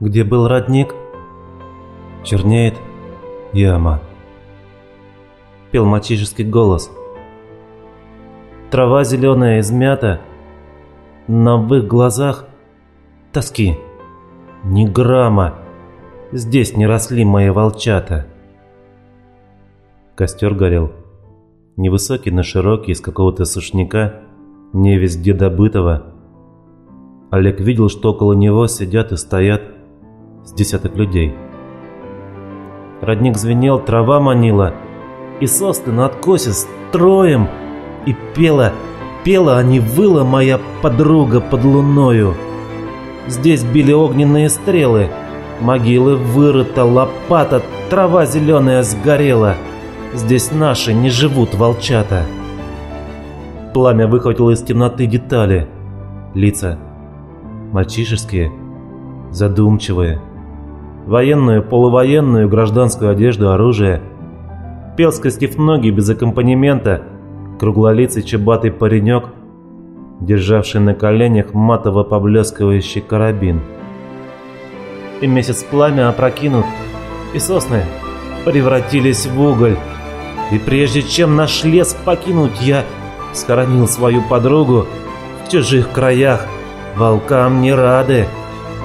где был родник, чернеет яма. Пел мальчишеский голос. Трава зеленая измята, но в их глазах тоски. Ни грамма. Здесь не росли мои волчата. Костер горел. Невысокий, но широкий, из какого-то сушняка, не везде добытого. Олег видел, что около него сидят и стоят с десяток людей. Родник звенел, трава манила, и сосны на откосе строем, и пела, пела, а не выла моя подруга под луною. Здесь били огненные стрелы, могилы вырыта, лопата, трава зеленая сгорела. Здесь наши не живут волчата. Пламя выхватило из темноты детали, лица, мальчишеские, задумчивые, военную, полувоенную, гражданскую одежду, оружие. Пел, скрестив ноги без аккомпанемента, круглолицый чебатый паренек, державший на коленях матово поблескивающий карабин. И месяц пламя опрокинут, и сосны превратились в уголь. И прежде чем наш лес покинуть, я схоронил свою подругу в чужих краях. Волкам не рады,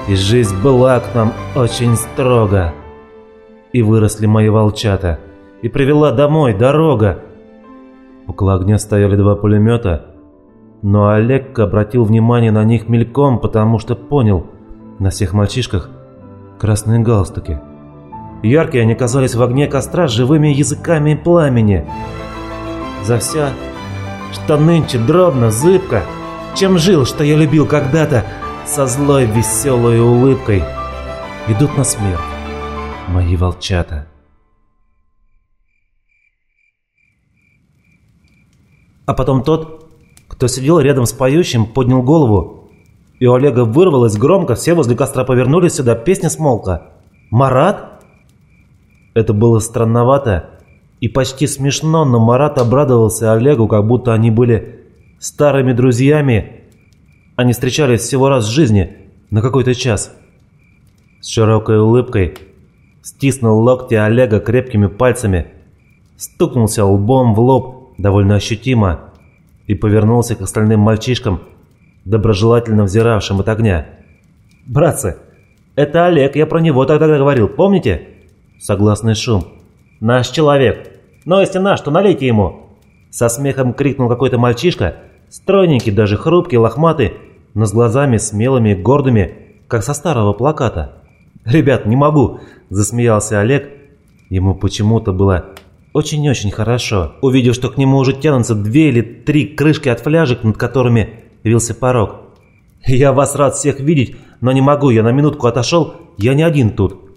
и жизнь была к нам очень строга. И выросли мои волчата, и привела домой дорога. Около огня стояли два пулемета, но Олег обратил внимание на них мельком, потому что понял, на всех мальчишках красные галстуки. Яркие они казались в огне костра живыми языками пламени. За все, что нынче дробно, зыбко, чем жил, что я любил когда-то, со злой веселой улыбкой, идут на смерть мои волчата. А потом тот, кто сидел рядом с поющим, поднял голову, и у Олега вырвалось громко, все возле костра повернулись сюда, песня смолкла. «Марат?» Это было странновато и почти смешно, но Марат обрадовался Олегу, как будто они были старыми друзьями. Они встречались всего раз в жизни, на какой-то час. С широкой улыбкой стиснул локти Олега крепкими пальцами, стукнулся лбом в лоб довольно ощутимо и повернулся к остальным мальчишкам, доброжелательно взиравшим от огня. «Братцы, это Олег, я про него тогда говорил, помните?» Согласный шум. «Наш человек! Но если наш, то налейте ему!» Со смехом крикнул какой-то мальчишка, стройненький, даже хрупкий, лохматый, но с глазами смелыми и гордыми, как со старого плаката. «Ребят, не могу!» – засмеялся Олег. Ему почему-то было очень-очень хорошо, увидев, что к нему уже тянутся две или три крышки от фляжек, над которыми вился порог. «Я вас рад всех видеть, но не могу, я на минутку отошел, я не один тут».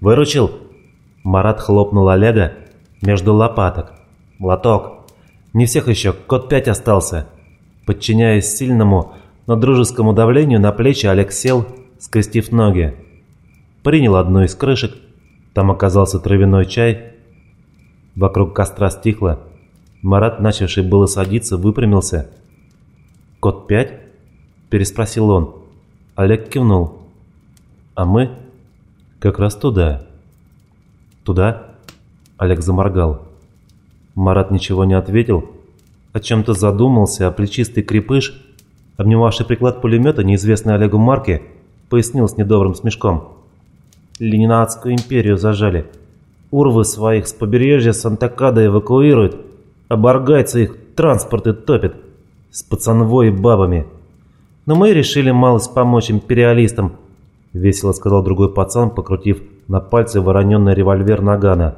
«Выручил?» Марат хлопнул Олега между лопаток. «Лоток. Не всех еще, код 5 остался». Подчиняясь сильному, но дружескому давлению на плечи, Олег сел, скрестив ноги. Принял одну из крышек. Там оказался травяной чай. Вокруг костра стихло. Марат, начавший было садиться, выпрямился. «Код 5?» – переспросил он. Олег кивнул. «А мы?» «Как раз туда». «Туда?» Олег заморгал. Марат ничего не ответил, о чем-то задумался, а плечистый крепыш, обнимавший приклад пулемета неизвестной Олегу марки, пояснил с недобрым смешком. «Ленинадскую империю зажали. Урвы своих с побережья Сантакада эвакуируют, а баргайцы их транспорты топят с пацанвой и бабами. Но мы решили малость помочь империалистам», — весело сказал другой пацан, покрутив на пальце вороненный револьвер Нагана.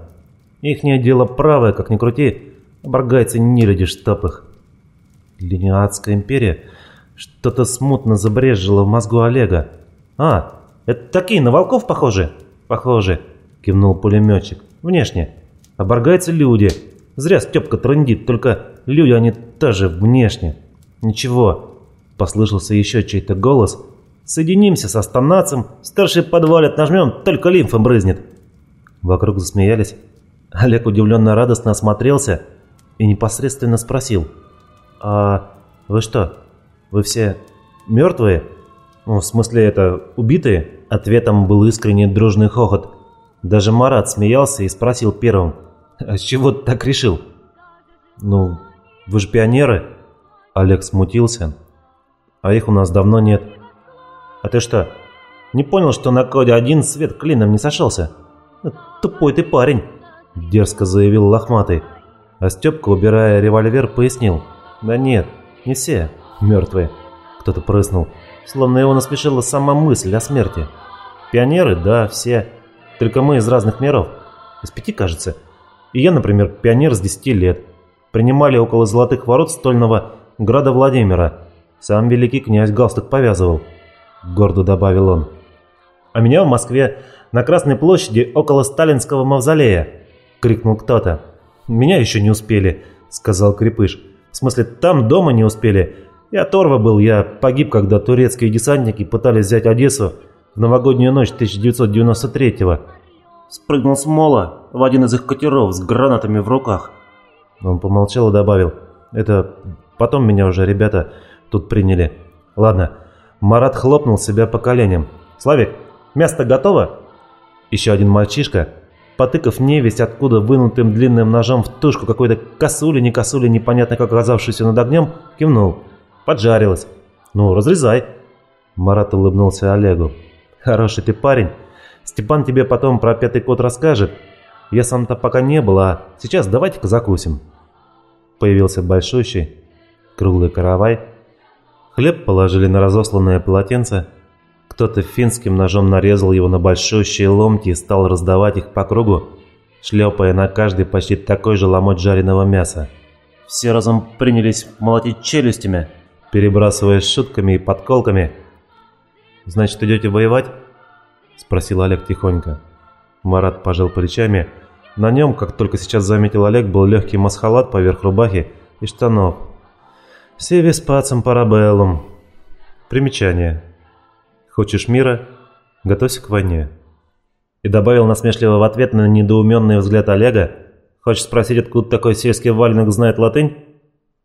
«Ихнее дело правое, как ни крути, баргайцы не люди, штаб их». Лениадская империя что-то смутно забрежило в мозгу Олега. «А, это такие на волков похожи?» «Похожи», — кивнул пулеметчик. «Внешне. А баргайцы люди. Зря Степка трындит, только люди они тоже внешне. Ничего». Послышался еще чей-то голос — Соединимся со станнацем, старший подвалит, нажмем, только лимфа брызнет». Вокруг засмеялись. Олег удивленно радостно осмотрелся и непосредственно спросил. «А вы что, вы все мертвые?» Ну, в смысле, это убитые? Ответом был искренний дружный хохот. Даже Марат смеялся и спросил первым. «А с чего ты так решил?» «Ну, вы же пионеры?» Олег смутился. «А их у нас давно нет». «А ты что, не понял, что на коде один свет клином не сошелся?» «Тупой ты парень», – дерзко заявил Лохматый. А Степка, убирая револьвер, пояснил. «Да нет, не все мертвые». Кто-то прыснул, словно его насмешила сама мысль о смерти. «Пионеры, да, все. Только мы из разных миров. Из пяти, кажется. И я, например, пионер с десяти лет. Принимали около золотых ворот стольного града Владимира. Сам великий князь галстук повязывал», – гордо добавил он. «А меня в Москве на Красной площади около сталинского мавзолея!» — крикнул кто-то. «Меня еще не успели», — сказал Крепыш. «В смысле, там дома не успели. Я Торва был, я погиб, когда турецкие десантники пытались взять Одессу в новогоднюю ночь 1993-го. Спрыгнул с мола в один из их катеров с гранатами в руках». Он помолчал и добавил. «Это потом меня уже ребята тут приняли. Ладно». Марат хлопнул себя по коленям. «Славик, мясо готово?» Еще один мальчишка, потыкав невесть откуда вынутым длинным ножом в тушку какой-то косули, не косули, непонятно как оказавшуюся над огнем, кивнул. Поджарилась. «Ну, разрезай». Марат улыбнулся Олегу. «Хороший ты парень. Степан тебе потом про пятый код расскажет. Я сам-то пока не был, а сейчас давайте-ка закусим». Появился большущий, круглый каравай. Хлеб положили на разосланное полотенце – кто-то финским ножом нарезал его на большущие ломти и стал раздавать их по кругу, шлепая на каждый почти такой же ломоть жареного мяса. Все разом принялись молотить челюстями, перебрасываясь шутками и подколками. «Значит, идете воевать?» – спросил Олег тихонько. Марат пожал плечами. На нем, как только сейчас заметил Олег, был легкий масхалат поверх рубахи и штанов. «Все веспацам парабеллум». Примечание. Хочешь мира? Готовься к войне». И добавил насмешливо в ответ на недоуменный взгляд Олега. «Хочешь спросить, откуда такой сельский валенок знает латынь?»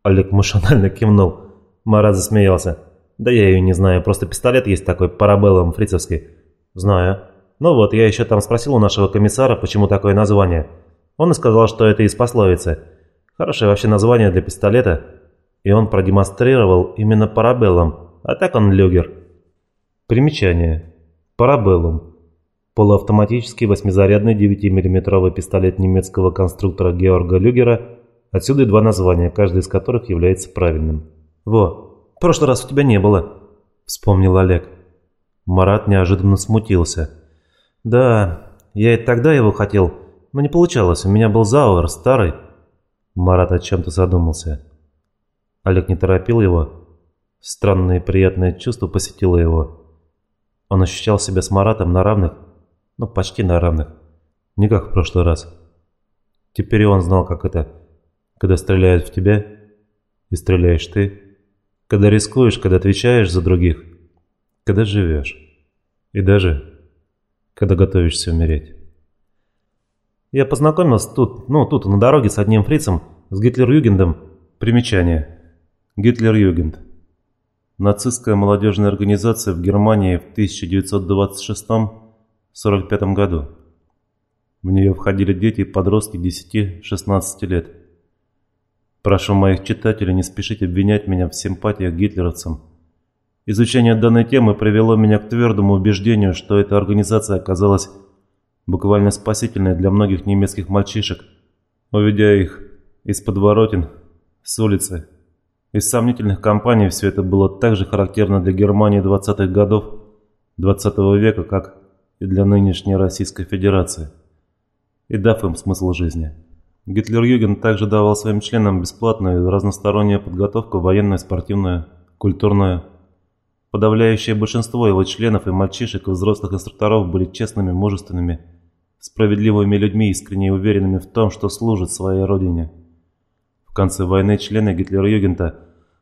Олег машинально кивнул. Марат засмеялся. «Да я ее не знаю, просто пистолет есть такой, парабеллум фрицевский». «Знаю. Ну вот, я еще там спросил у нашего комиссара, почему такое название. Он и сказал, что это из пословицы. Хорошее вообще название для пистолета. И он продемонстрировал именно парабеллум, а так он люгер». Примечание. Парабеллум. Полуавтоматический восьмизарядный 9-мм пистолет немецкого конструктора Георга Люгера. Отсюда и два названия, каждый из которых является правильным. «Во, в прошлый раз у тебя не было», — вспомнил Олег. Марат неожиданно смутился. «Да, я и тогда его хотел, но не получалось, у меня был Зауэр, старый». Марат о чем-то задумался. Олег не торопил его. Странное и приятное чувство посетило его. Он ощущал себя с Маратом на равных, ну почти на равных, не как в прошлый раз. Теперь он знал, как это, когда стреляют в тебя и стреляешь ты, когда рискуешь, когда отвечаешь за других, когда живешь и даже когда готовишься умереть. Я познакомился тут, ну тут на дороге с одним фрицем, с Гитлер-Югендом. Примечание. Гитлер-Югенд. Нацистская молодежная организация в Германии в 1926-45 году. В нее входили дети и подростки 10-16 лет. Прошу моих читателей не спешить обвинять меня в симпатиях гитлеровцам. Изучение данной темы привело меня к твердому убеждению, что эта организация оказалась буквально спасительной для многих немецких мальчишек, уведя их из подворотен, с улицы, из сомнительных компаний все это было так же характерно для Германии 20-х годов 20 -го века, как и для нынешней Российской Федерации, и дав им смысл жизни. Гитлер-Юген также давал своим членам бесплатную разностороннюю подготовку военную, спортивную, культурную. Подавляющее большинство его членов и мальчишек и взрослых инструкторов были честными, мужественными, справедливыми людьми, искренне уверенными в том, что служат своей родине конце войны члены Гитлер-Югента,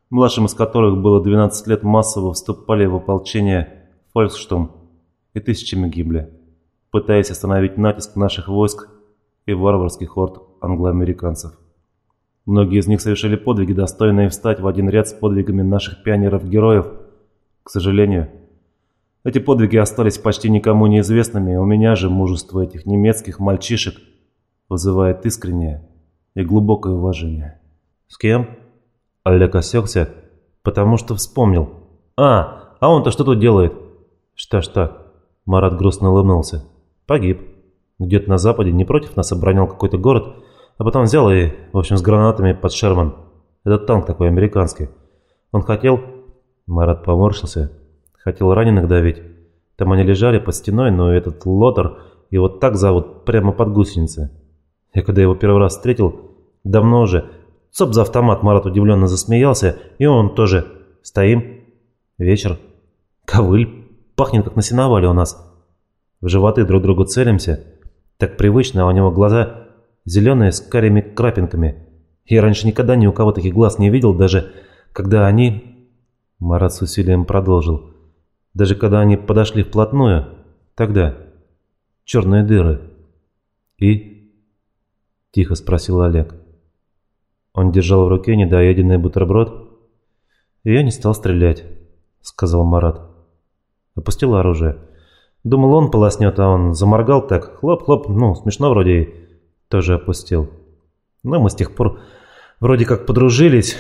младшим из которых было 12 лет, массово вступали в ополчение Фольксштум и тысячами гибли, пытаясь остановить натиск наших войск и варварских орд англоамериканцев. Многие из них совершили подвиги, достойные встать в один ряд с подвигами наших пионеров-героев. К сожалению, Эти подвиги остались почти никому неизвестными, у меня же мужество этих немецких мальчишек вызывает искреннее и глубокое уважение. С кем? Олег осекся, потому что вспомнил. А, а он-то что тут делает? Что-что? Марат грустно улыбнулся. Погиб. Где-то на западе, не против нас оборонял какой-то город, а потом взял и, в общем, с гранатами под Шерман. Этот танк такой американский. Он хотел... Марат поморщился. Хотел раненых давить. Там они лежали под стеной, но этот лотер его так зовут прямо под гусеницы. Я когда его первый раз встретил, давно уже, цоп за автомат, Марат удивленно засмеялся, и он тоже. Стоим. Вечер. Ковыль. Пахнет, как на сеновале у нас. В животы друг другу целимся. Так привычно, а у него глаза зеленые с карими крапинками. Я раньше никогда ни у кого таких глаз не видел, даже когда они... Марат с усилием продолжил. Даже когда они подошли вплотную, тогда... Черные дыры. И... Тихо спросил Олег. Он держал в руке недоеденный бутерброд. И я не стал стрелять, сказал Марат. Опустил оружие. Думал, он полоснет, а он заморгал так. Хлоп-хлоп, ну, смешно вроде и тоже опустил. Но мы с тех пор вроде как подружились.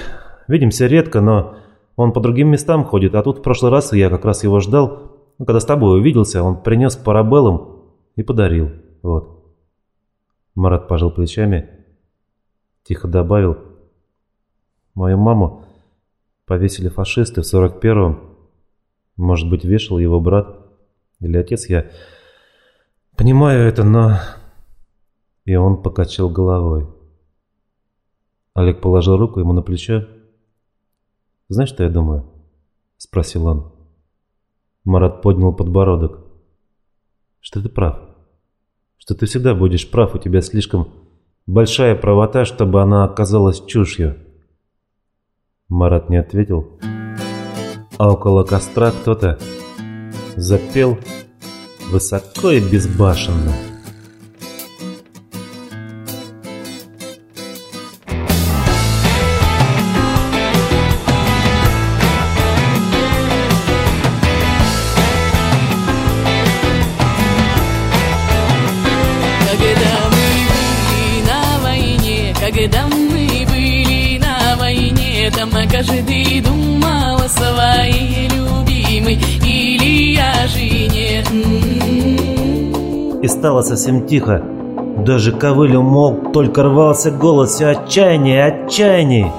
Видимся редко, но он по другим местам ходит, а тут в прошлый раз я как раз его ждал. Ну, когда с тобой увиделся, он принес парабеллум и подарил. Вот. Марат пожал плечами, тихо добавил. Мою маму повесили фашисты в 41-м. Может быть, вешал его брат или отец, я понимаю это, но... И он покачал головой. Олег положил руку ему на плечо. «Знаешь, что я думаю?» – спросил он. Марат поднял подбородок. «Что ты прав. Что ты всегда будешь прав, у тебя слишком большая правота, чтобы она оказалась чушью». Марат не ответил. А около костра кто-то запел высоко и безбашенно. И стало совсем тихо. Даже ковыль умолк, только рвался голос и отчаяние, отчаяние.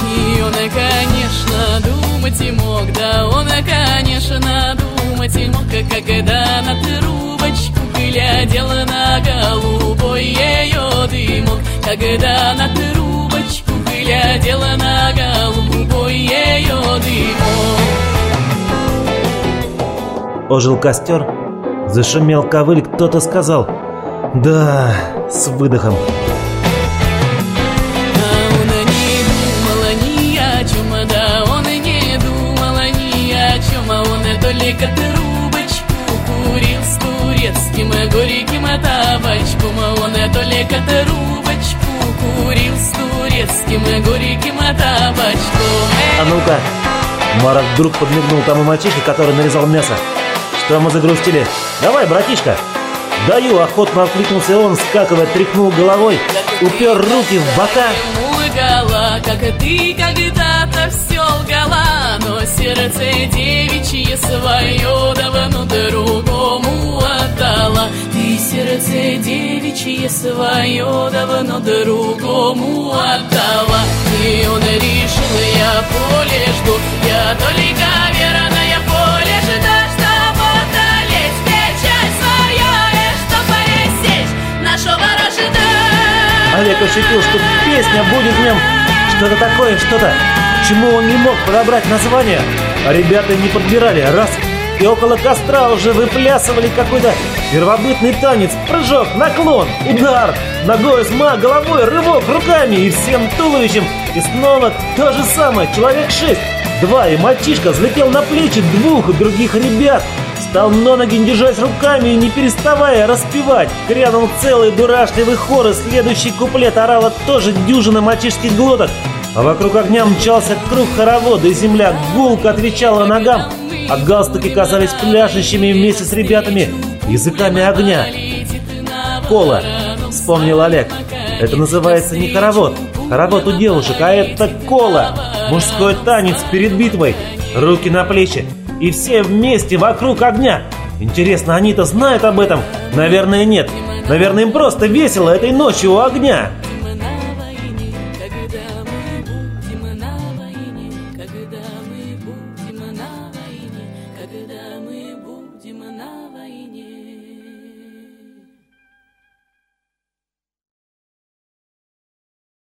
И он, конечно, думать и мог, да он, конечно, думать и мог, когда на трубочку глядел на голубой ее дымок, когда на трубочку глядел на голубой ее дымок. Ожил костер, зашумел ковыль, кто-то сказал «Да», с выдохом. А только трубочку курил с турецким горьким табачком, а он только трубочку курил с турецким горьким табачком. «А ну-ка!» Марат вдруг подмигнул тому мальчишке, который нарезал мясо. «Что мы загрустили? Давай, братишка!» «Даю!» — охотно откликнулся он, скакивая, тряхнул головой, упер руки в бока. Лгала, как ты когда-то все лгала, но сердце девичье свое давно другому отдала. Ты сердце девичье свое давно другому отдала. И он решил, ощутил, что песня будет в нем что-то такое, что-то, чему он не мог подобрать название. А ребята не подбирали. Раз и около костра уже выплясывали какой-то первобытный танец, прыжок, наклон, удар, ногой сма, головой, рывок, руками и всем туловищем. И снова то же самое, человек шесть. Два, и мальчишка взлетел на плечи двух других ребят. Стал на ноги, держась руками и не переставая распевать. Грянул целый дурашливый хор, и следующий куплет орала тоже дюжина мальчишских глоток. А вокруг огня мчался круг хоровода, и земля гулко отвечала ногам а галстуки казались пляшущими вместе с ребятами языками огня. Кола, вспомнил Олег. Это называется не хоровод. Хоровод у девушек, а это кола. Мужской танец перед битвой. Руки на плечи. И все вместе вокруг огня. Интересно, они-то знают об этом? Наверное, нет. Наверное, им просто весело этой ночью у огня.